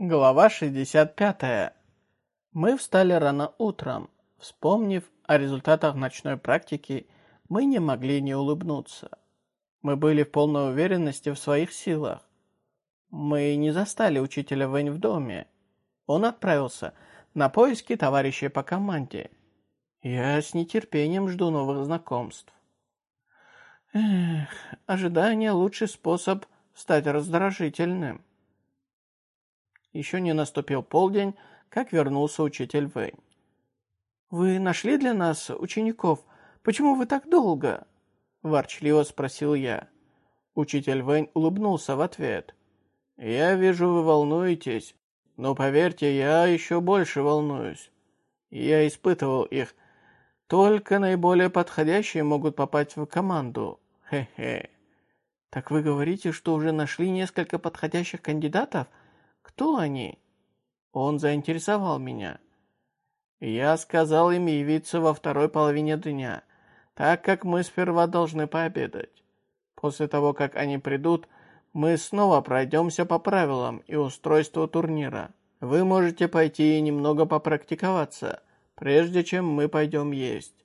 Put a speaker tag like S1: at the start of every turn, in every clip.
S1: Глава 65. Мы встали рано утром. Вспомнив о результатах ночной практики, мы не могли не улыбнуться. Мы были в полной уверенности в своих силах. Мы не застали учителя Вэнь в доме. Он отправился на поиски товарищей по команде. Я с нетерпением жду новых знакомств. Эх, ожидание – лучший способ стать раздражительным. Еще не наступил полдень, как вернулся учитель Вэнь. «Вы нашли для нас учеников? Почему вы так долго?» Ворчливо спросил я. Учитель Вэнь улыбнулся в ответ. «Я вижу, вы волнуетесь, но поверьте, я еще больше волнуюсь. Я испытывал их. Только наиболее подходящие могут попасть в команду. Хе-хе. Так вы говорите, что уже нашли несколько подходящих кандидатов?» Кто они? Он заинтересовал меня. Я сказал им явиться во второй половине дня, так как мы сперва должны пообедать. После того, как они придут, мы снова пройдемся по правилам и устройству турнира. Вы можете пойти и немного попрактиковаться, прежде чем мы пойдем есть.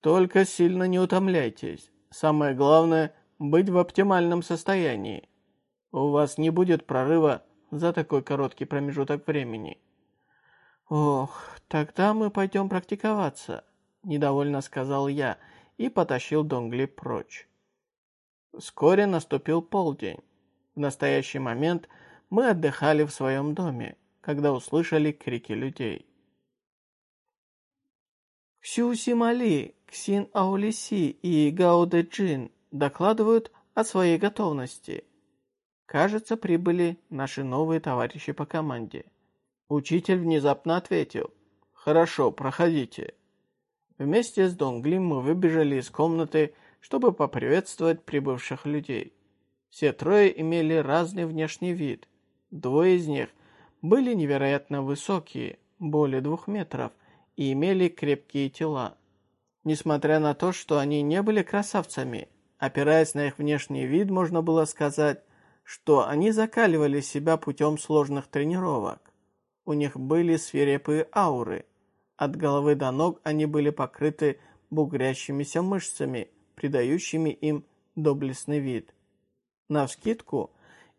S1: Только сильно не утомляйтесь. Самое главное – быть в оптимальном состоянии. У вас не будет прорыва за такой короткий промежуток времени. Ох, тогда мы пойдем практиковаться, недовольно сказал я и потащил Донгли прочь. Вскоре наступил полдень. В настоящий момент мы отдыхали в своем доме, когда услышали крики людей. Ксю Симали, Ксин Аулиси и Гао Дэ Джин докладывают о своей готовности. Кажется, прибыли наши новые товарищи по команде. Учитель внезапно ответил. «Хорошо, проходите». Вместе с Донгли мы выбежали из комнаты, чтобы поприветствовать прибывших людей. Все трое имели разный внешний вид. Двое из них были невероятно высокие, более двух метров, и имели крепкие тела. Несмотря на то, что они не были красавцами, опираясь на их внешний вид, можно было сказать, что они закаливали себя путем сложных тренировок. У них были свирепые ауры. От головы до ног они были покрыты бугрящимися мышцами, придающими им доблестный вид. Навскидку,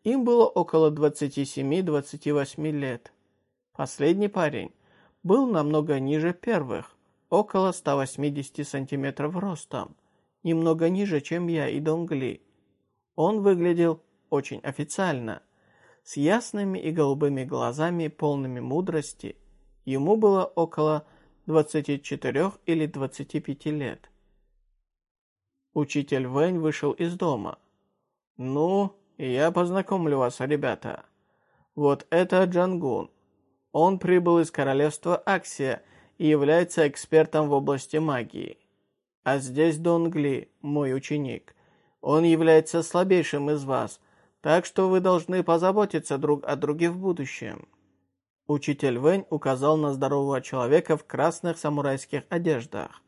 S1: им было около 27-28 лет. Последний парень был намного ниже первых, около 180 сантиметров ростом, немного ниже, чем я и Донгли. Он выглядел очень официально, с ясными и голубыми глазами, полными мудрости. Ему было около 24 или 25 лет. Учитель Вэнь вышел из дома. «Ну, я познакомлю вас, ребята. Вот это Джангун. Он прибыл из королевства Аксия и является экспертом в области магии. А здесь Донгли, мой ученик. Он является слабейшим из вас, так что вы должны позаботиться друг о друге в будущем». Учитель Вэнь указал на здорового человека в красных самурайских одеждах.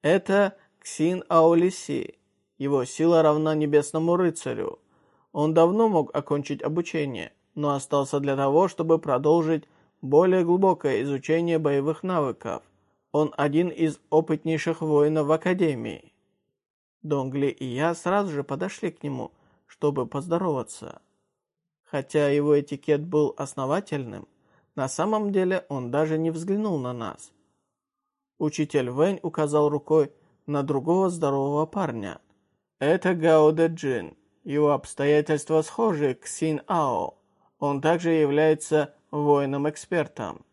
S1: «Это Ксин Аолиси. Его сила равна небесному рыцарю. Он давно мог окончить обучение, но остался для того, чтобы продолжить более глубокое изучение боевых навыков. Он один из опытнейших воинов в Академии». Донгли и я сразу же подошли к нему – чтобы поздороваться. Хотя его этикет был основательным, на самом деле он даже не взглянул на нас. Учитель Вэнь указал рукой на другого здорового парня. Это Гао Дэ Джин. Его обстоятельства схожи к Син Ао. Он также является воином-экспертом.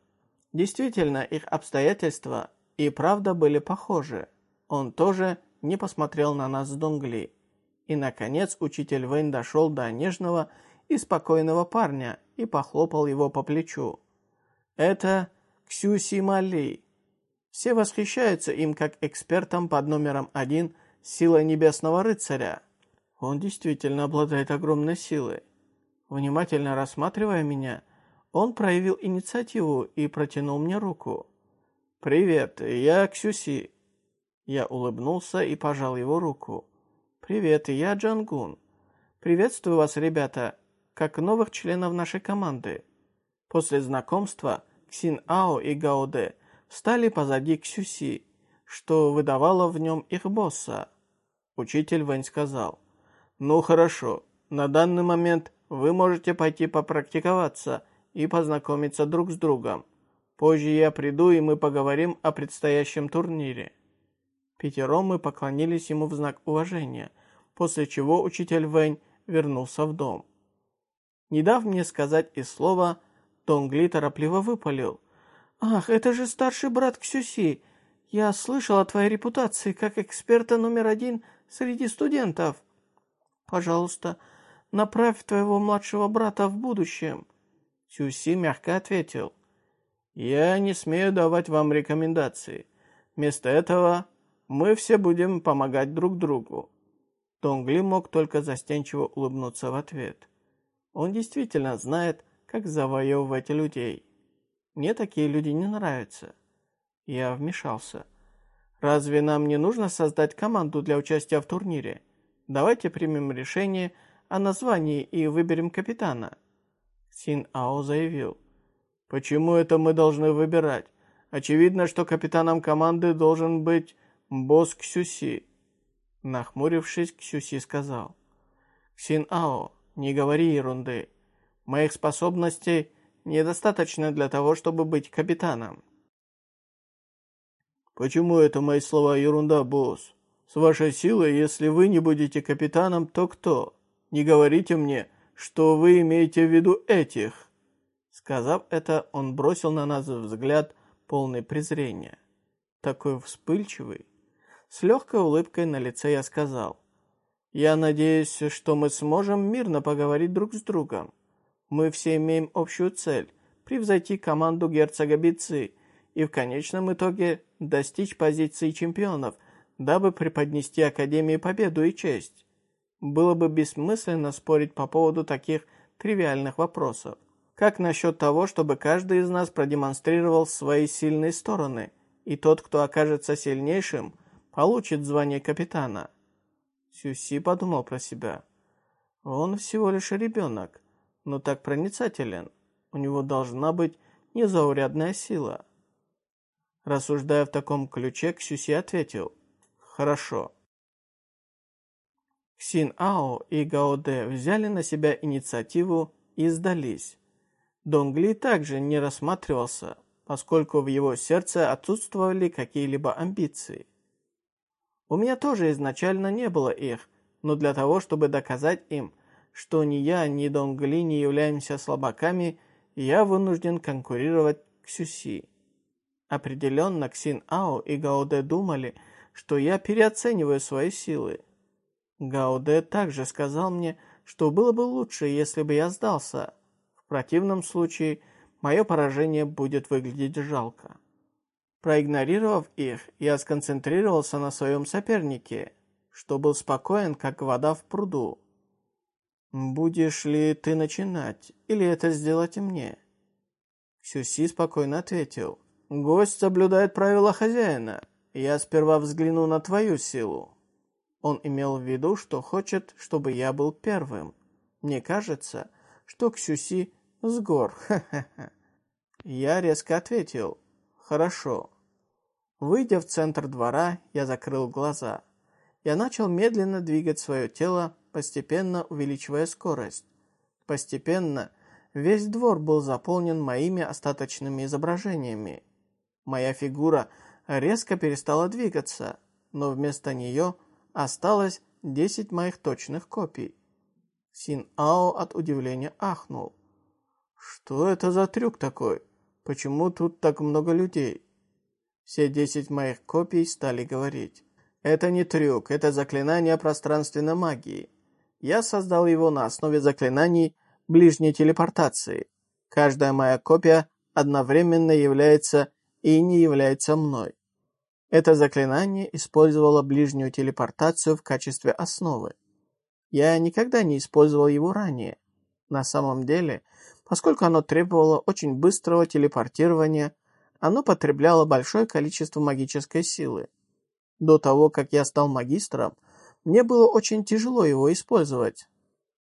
S1: Действительно, их обстоятельства и правда были похожи. Он тоже не посмотрел на нас с Донгли. И, наконец, учитель Вэнь дошел до нежного и спокойного парня и похлопал его по плечу. Это Ксюси Мали. Все восхищаются им как экспертом под номером один силой Небесного Рыцаря. Он действительно обладает огромной силой. Внимательно рассматривая меня, он проявил инициативу и протянул мне руку. «Привет, я Ксюси». Я улыбнулся и пожал его руку. «Привет, я Джангун. Приветствую вас, ребята. как новых членов нашей команды. После знакомства Ксин Ао и Гао Дэ встали позади Ксюси, что выдавало в нем их босса. Учитель Вэнь сказал, «Ну хорошо, на данный момент вы можете пойти попрактиковаться и познакомиться друг с другом. Позже я приду, и мы поговорим о предстоящем турнире». Пятером мы поклонились ему в знак уважения, после чего учитель Вэнь вернулся в дом. Не дав мне сказать и слова, Тонгли торопливо выпалил. «Ах, это же старший брат Ксюси! Я слышал о твоей репутации как эксперта номер один среди студентов. Пожалуйста, направь твоего младшего брата в будущем». Ксюси мягко ответил. «Я не смею давать вам рекомендации. Вместо этого мы все будем помогать друг другу». Тонгли мог только застенчиво улыбнуться в ответ. Он действительно знает, как завоевывать людей. Мне такие люди не нравятся. Я вмешался. Разве нам не нужно создать команду для участия в турнире? Давайте примем решение о названии и выберем капитана. Син Ао заявил. Почему это мы должны выбирать? Очевидно, что капитаном команды должен быть босс Ксюси. Нахмурившись, Ксюси сказал. Син Ао, не говори ерунды. Моих способностей недостаточно для того, чтобы быть капитаном. Почему это мои слова ерунда, босс? С вашей силой, если вы не будете капитаном, то кто? Не говорите мне, что вы имеете в виду этих. Сказав это, он бросил на нас взгляд полный презрения. Такой вспыльчивый. С легкой улыбкой на лице я сказал. Я надеюсь, что мы сможем мирно поговорить друг с другом. Мы все имеем общую цель – превзойти команду герцога Бицы и в конечном итоге достичь позиции чемпионов, дабы преподнести Академии победу и честь. Было бы бессмысленно спорить по поводу таких тривиальных вопросов. Как насчет того, чтобы каждый из нас продемонстрировал свои сильные стороны, и тот, кто окажется сильнейшим, получит звание капитана? Сюси подумал про себя. Он всего лишь ребенок но так проницателен. У него должна быть незаурядная сила. Рассуждая в таком ключе, Ксюси ответил «Хорошо». Син Ао и Гао Дэ взяли на себя инициативу и сдались. Донгли также не рассматривался, поскольку в его сердце отсутствовали какие-либо амбиции. У меня тоже изначально не было их, но для того, чтобы доказать им, что ни я, ни Донгли не являемся слабаками, я вынужден конкурировать с Сюси. Определенно, Ксин Ао и Гаоде думали, что я переоцениваю свои силы. Гаоде также сказал мне, что было бы лучше, если бы я сдался. В противном случае, мое поражение будет выглядеть жалко. Проигнорировав их, я сконцентрировался на своем сопернике, что был спокоен, как вода в пруду. «Будешь ли ты начинать, или это сделать мне?» Сюси спокойно ответил. «Гость соблюдает правила хозяина. Я сперва взгляну на твою силу». Он имел в виду, что хочет, чтобы я был первым. Мне кажется, что Ксюси с гор. Ха-ха-ха. Я резко ответил. «Хорошо». Выйдя в центр двора, я закрыл глаза. Я начал медленно двигать свое тело постепенно увеличивая скорость. Постепенно весь двор был заполнен моими остаточными изображениями. Моя фигура резко перестала двигаться, но вместо нее осталось 10 моих точных копий. Син Ао от удивления ахнул. «Что это за трюк такой? Почему тут так много людей?» Все десять моих копий стали говорить. «Это не трюк, это заклинание пространственной магии. Я создал его на основе заклинаний ближней телепортации. Каждая моя копия одновременно является и не является мной. Это заклинание использовало ближнюю телепортацию в качестве основы. Я никогда не использовал его ранее. На самом деле, поскольку оно требовало очень быстрого телепортирования, оно потребляло большое количество магической силы. До того, как я стал магистром, мне было очень тяжело его использовать,